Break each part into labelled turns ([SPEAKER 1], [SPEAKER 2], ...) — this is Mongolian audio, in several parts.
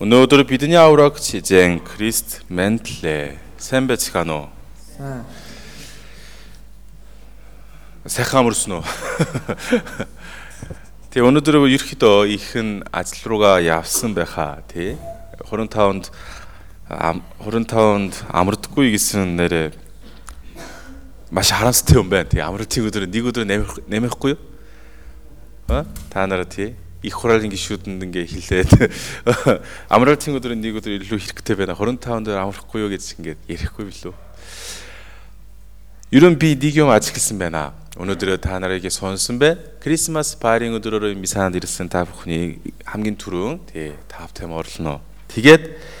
[SPEAKER 1] Өнөөдөр бидний авраг чижэн Крист ментлээ. Сайн байцгаана уу?
[SPEAKER 2] Сайн.
[SPEAKER 1] Сайхан амарсан уу? Тэгээ өнөөдөр ерөөхдөө ихэн ажил руугаа явсан байхаа тий. 25-нд 25-нд амардаггүй гэсэн нэрээ маш харамстай юм байна. Тэгээ амралтын өдөр нэг өдөр нэмэхгүй юу? Аа та нараа тий их хураалын гişүүдэнд ингээ хэлээд амралтын өдөр нэг өдөр илүү хэрэгтэй байна. 25 дээр амрахгүй юу гэж ингээ ярихгүй билүү. Ерөн би нэг юм ажигласан байна. Өнөөдөр та нарыг сонсон бэ. Крисмас парийн өдрөөр мисанд ирсэн та бүхний хамгийн түрүүн тий тавтайм орлоно. Тэгээд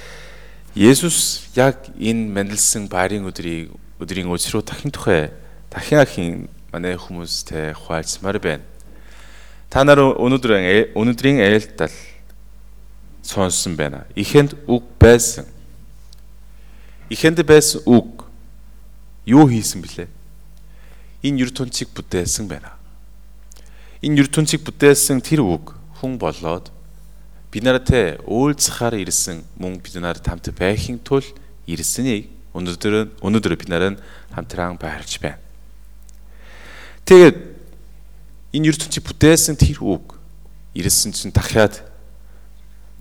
[SPEAKER 1] Есүс яг энэ мэндэлсэн парийн өдрийг өдрийн өчрөө дахин тухай дахин ахин манай хүмүүстэй хуваалцмаар байна. Та нар өнөөдөр өнөөдрийн айлтал сонсон байна. Ихэнд үг байсан. Ихэнд байсан үг юу хийсэн бilé? Энэ ертөнцийг бүтээсэн байна. Энэ ертөнцийг бүтээсэн тэр үг хүн болоод бид нартай уулзахаар ирсэн мөн бид нарт хамт байхын тулд ирсэнийг өнөөдөр өнөөдөр бид нарт хамтран байрлж байна. Тэгээд энэ ертөнцийг бүтээсэн тэр үг ирсэн чинь дахиад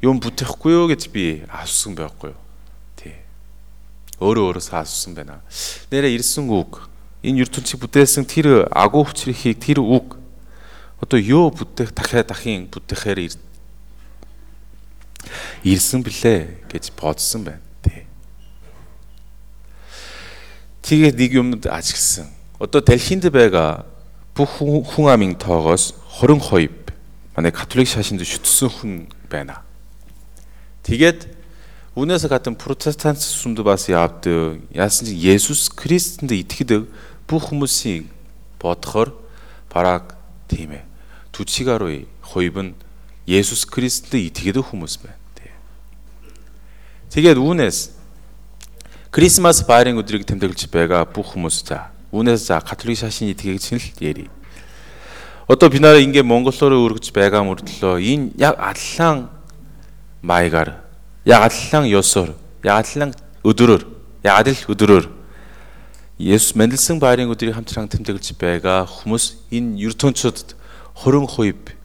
[SPEAKER 1] юм бүтэхгүй юу гэж би асуусан байхгүй юу? Тий. Өөрөө өөрөөсөө асуусан байна. Нэрэ ирсэн үг энэ ертөнцийг бүтээсэн тэр агуу хүчрхийг тэр үг одоо юу бүтээх дахиад дахин бүтээхээр ирсэн блэ гэж бодсон байна. Тий. Тэгээд нэг юмд ажигласан. Одоо дэлхийд байгаа 부흥하밍터거스 호릉호입 만에 가톨릭 샤신드 슈츠훈 베나. 디겟 운에서 같은 프로테스탄트 숨도 바스 야압드 야스지 예수스 크리스트인데 이티드 부흐무싱 버터 바락 팀에 두치가로이 호입은 예수스 크리스트 이티게드 후무스베 네. 디겟 운에스. 크리스마스 바이링 우드릭 템데글치 베가 부흐무스자. Үүнээс за католик шашин итгэгийг чинь л яри. Одоо би нараа ингээ монголоор өргөж байгаа мөртлөө энэ яг аллаан маягаар яг аллаан ёсоор яг аллаан өдрөөр яг адил өдрөөр Есүс мэндэлсэн байрын өдрийг хамтран тэмдэглэж байгаа хүмүүс энэ ертөнцөд 20%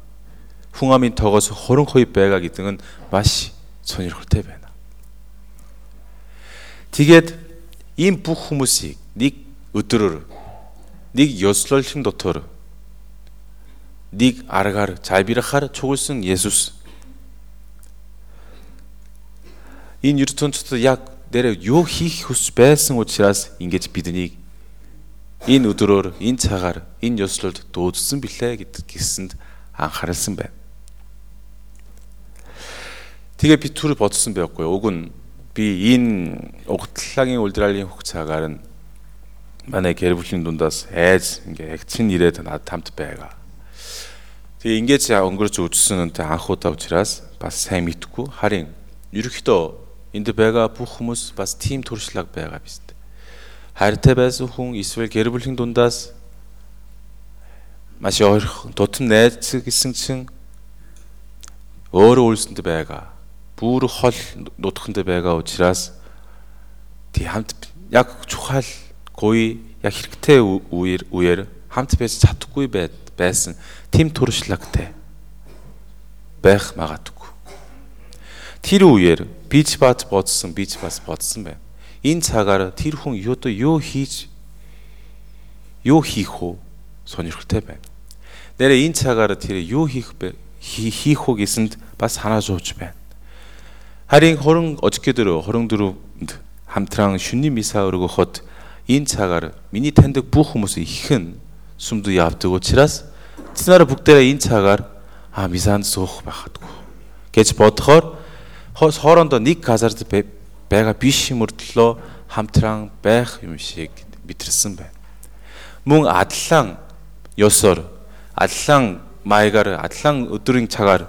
[SPEAKER 1] хүн амын тоогоос 20% байгаа гэдэг нь маш сонирхолтой байна. Тэгээд ийм бүх хүмүүсийг нэг өдрөөр нэг ёслолын дотор нэг аргаар цайбирахаар чуулсан Есүс энэ ертөнцид яг нэрээ юу хийх хүсэж байсан учраас ингэж биднийг энэ өдрөөр энэ цагаар энэ ёслолд дуудсан билээ гэдэг гисэнд анхаарсан байна. Тэгээ би түр бодсон байхгүй. Уг нь би энэ угтлагын улдраалын хугацаагаар нь манай гэр бүлийн дундаас айз ингээ ягчин ирээд над хамт байгаа. Тэгээ ингээд өнгөрч үзсэн үнтэй анх удаа учраас бас сайн мэдгүй харин ерөнхийдөө энд байгаа бүх хүмүүс бас тийм туршлага байгаа биз дээ. Хайртай байсан хүн эсвэл гэр бүлийн дундаас маш ойрхон тутам найз гэсэн чинь өөрөө үлсэнд байгаа. Бүр хол нутганд байгаа учраас тий хамт яг чухал Гуй яг хэрэгтэй үеэр үеэр хамт байж чадахгүй байсан тэм туршлагатай байх магадгүй. Тэр үеэр бич бат бодсон, бич бас бодсон байна. Энэ цагаар тэр хүн юу юу хийж юу хийх вэ? сонирхолтой байна. Нэрэ энэ цагаар тэр юу хийх бэ? хийх үү гэсэнд бас санаа зовж байна. Харин 20 өчигдөр 24-нд хамтран шүний миса өргөхөд энэ цагаар миний таньдаг бүх хүмүүс их нь сүмд явдаг учраас тэднэр бүгдээрээ энэ цагаар а мисанд суух байхадгүй гэж бодохоор хоорондоо нэг газарт байгаа биш мөртлөө хамтран байх юм шиг битэрсэн байна. Мөн адлан ёсоор адлан маягаар адлан өдрийн цагаар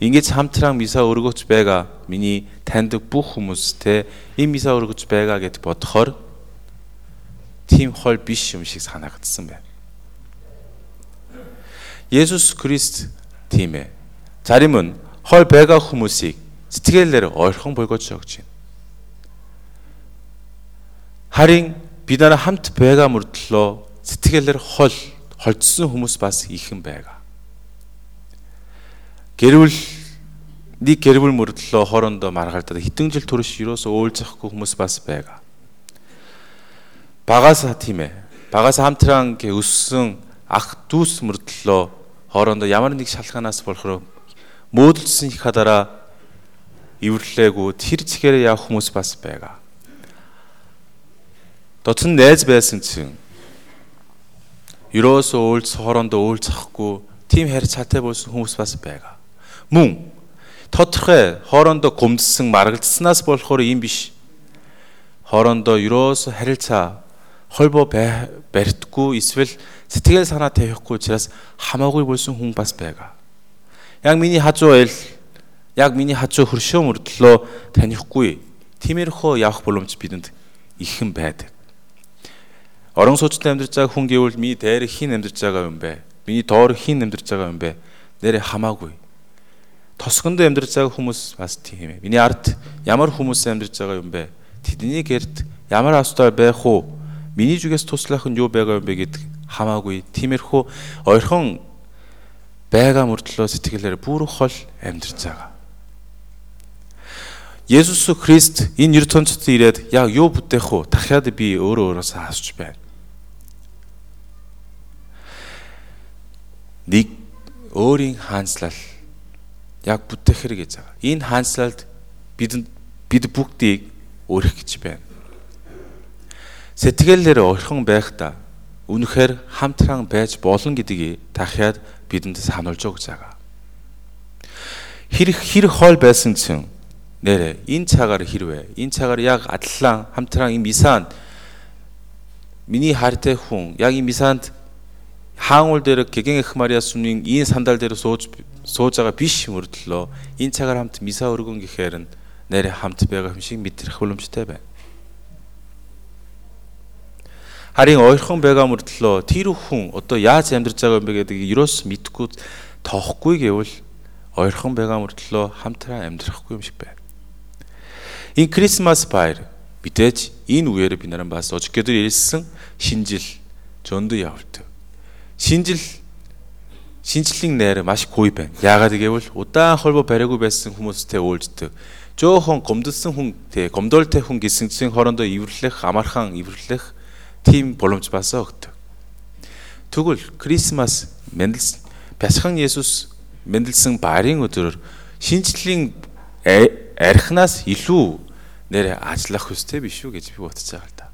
[SPEAKER 1] ингэж хамтран миса өргөж байгаа миний таньдаг бүх хүмүүстэй энэ миса өргөж байгаа гэд бодохоор тийм хол биш юм шиг санагдсан байна. Есүс Христ тийм ээ. Зарим нь хол байгаа хүмүүсийг сэтгэлээр ойрхон болгож өгч байна. Харин бид нараа хамт байгаа мөрдлөө сэтгэлээр хол холдсон хүмүүс бас ихэн байгаа. Гэрвэл нэг гэрвэл мөрдлөө хоорондоо маргаалдаад хитэн жил турш юусоо уулзахгүй хүмүүс бас байгаа. Багаас тийм ээ. Багаас хамтран гэ өссөн ах дүүс мөрдлөө хоорондоо ямар нэг шалгаанаас болохоор мөөдөлсөн их хадараа эвэрлээгүй тэр зэхээр явах хүмүүс бас байгаа. Дотн найз байсан чинь ерөөсөө уулз хоорондоо уулзахгүй тийм харь цаатай болсон хүмүүс бас байгаа. Мөн тодорхой хоорондоо гомдсон маргалдсанаас болохоор юм биш. Хоорондоо ерөөсөө харилцаа холбоо барьдаггүй эсвэл сэтгэл санаа тавихгүй учраас хамаагүй болсон хүн бас байгаа. Яг миний хажуу ил яг миний хажуу хөршөө мөрдлөө танихгүй тиймэрхүү явах боломж бидэнд ихэн байдаг. Орон сууцтай амьдарч байгаа хүн гэвэл миний дээр хин амьдарч байгаа юм бэ? Миний доор хин амьдарч байгаа юм бэ? Нэрэ хамаагүй. Тосгонд амьдарч байгаа хүмүүс бас тийм ээ. Миний ард ямар хүмүүс амьдарч байгаа юм бэ? Тэдний гэрд ямар асуутай байх уу? Миний зүгээс туслах нь юу байгаа юм бэ гэдэг хамаагүй. Тиймэрхүү ойрхон байгаа мөртлөө сэтгэлээр бүрх хол амьдарч байгаа. Есүс Христ энэ ертөнцид ирээд яг юу бүтээх вэ? Дахиад би өөрөө өөрөөсөө асууж байна. нэг өөрийн хаанчлал яг бүтээх хэрэг гэж байгаа. Энэ хаанчлалд бидэнд бид бүгдийг өрөх гэж байна. Сэтгэлээр орхон байхдаа үнэхээр хамтран байж болно гэдгийг дахиад бидэнд сануулж өгч байгаа. Хэрэг хэрэг хоол байсан чинь нэрэ энэ цагаар хэрвээ энэ цагаар яг адлан хамтран юм исаанд миний хартай хүн яг юм исаанд хаангуул дээр гэгэн эх Мариа сүмийн ийм сандал дээр сууж сууж байгаа биш мөрдлөө энэ цагаар хамт миса өргөн гэхээр нь нэрэ хамт байгаа юм шиг мэдрэх боломжтой байна. Харин ойрхон байгаа мөрдлөө тэр хүн одоо яаж амьдарч байгаа юм бэ гэдэг юус мэдгүй тоохгүй гэвэл ойрхон байгаа мөрдлөө хамтран амьдрахгүй юм шиг байна. Энэ Крисмас баяр мэдээж энэ үеэр би наран бас ожигдэр ирсэн шинжил зөндөө явуулдаг шинжил шинжлэлийн найр маш гуй байна. Яагаад гэвэл удаан холбоо бариагүй байсан хүмүүстэй уулздаг. Жохон гомдсон хүн тий гомдолтой хүн гэсэн чинь хоорондоо ивэрлэх, амархан ивэрлэх тийм боломж басаа өгдөг. Тэгвэл Крисмас Мендельс Бясхан Есүс Мендельсэн барын өдрөөр шинжлэлийн архинаас илүү нэр ажиллах хүстэй биш үү гэж би бодож байгаа л да.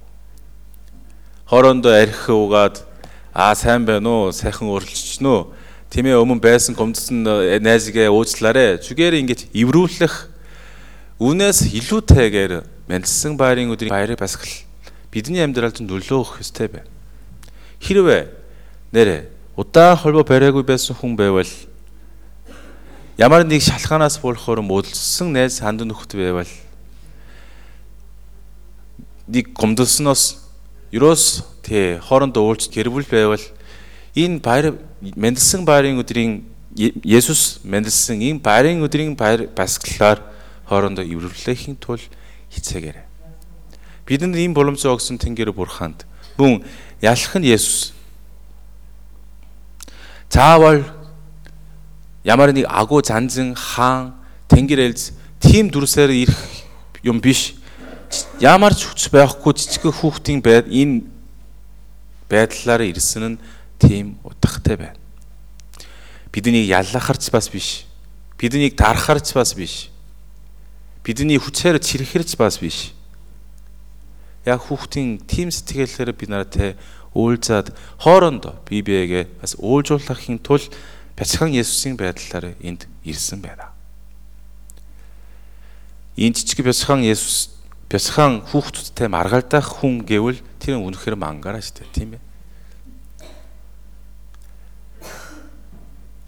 [SPEAKER 1] Хоорондоо арх угаад аа сайн байна уу? Сайхан уралччихнө үү? Тийм ээ өмнө байсан гомдсон э, найзгээ уучлаарэ. Зүгээр ингэж эврүүлэх үнээс илүүтэйгээр мэлсэн байрын өдрийн баярыг басгал бидний амьдралд нөлөө өгөх ёстой байна. Хэрвээ нэрэ удаан холбоо бариагүй байсан хүн байвал ямар нэг шалхаанаас болохоор мөдөлсөн найз ханд нөхд байвал нэг гомдсоноос Юрос тий хоорондоо уулзч гэрвэл байвал энэ баяр мэндэлсэн баярын өдрийн Есүс мэндэлсэн энэ баярын өдрийн баяр басглаар хоорондоо эвэрлэхийн тул хичээгээрэй. Бидэнд ийм боломж өгсөн Тэнгэр бурханд мөн ялах нь Есүс заавал ямар нэг агуу занзан хаан Тэнгэр элз тийм дүрсээр ирэх юм биш ямар ч хүч байхгүй жижиг хүүхдийн байд энэ байдлаараа ирсэн нь тийм утгатай байна. Бидний яллахарч бас биш. Биднийг дарахарч бас биш. Бидний хүчээр чирхэрч бас биш. Яг хүүхдийн тийм сэтгэлээр би нартай уулзаад хоорондоо бие биегээ бас уулзуулахын тулд бяцхан Есүсийн байдлаар энд ирсэн байна. Энэ жижиг бяцхан Есүс бясхан хүүхдүүдтэй маргалдах хүн гэвэл тэр үнэхээр мангаараа шүү дээ тийм ээ.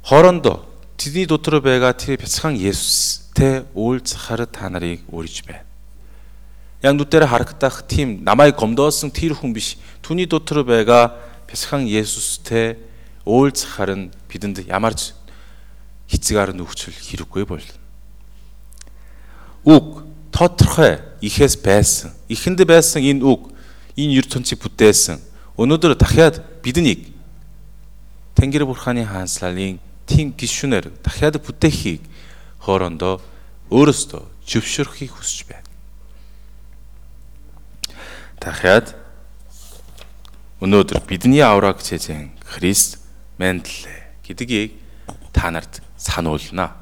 [SPEAKER 1] Хоорондоо тэдний дотор байгаа тэр бясхан Есүстэй уулзахаар та нарыг үрж байна. Яг нүдээр харагдах тийм намайг гомдоосон тэр хүн биш. Түүний дотор байгаа бясхан Есүстэй уулзахаар нь бидэнд ямар ч хэцэг ар нөхцөл хэрэггүй болно. үг тодорхой ихээс байсан. Ихэнд байсан энэ үг энэ ертөнцийг бүтээсэн. Өнөөдөр дахиад биднийг Тэнгэр бурханы хаанчлалын тийм гишүүнээр дахиад бүтээхийг хоорондоо өөрөөсөө зөвшөөрөхийг хүсэж байна. Дахиад өнөөдөр бидний авраг цэзэн Христ мэдлээ гэдгийг та нарт сануулна.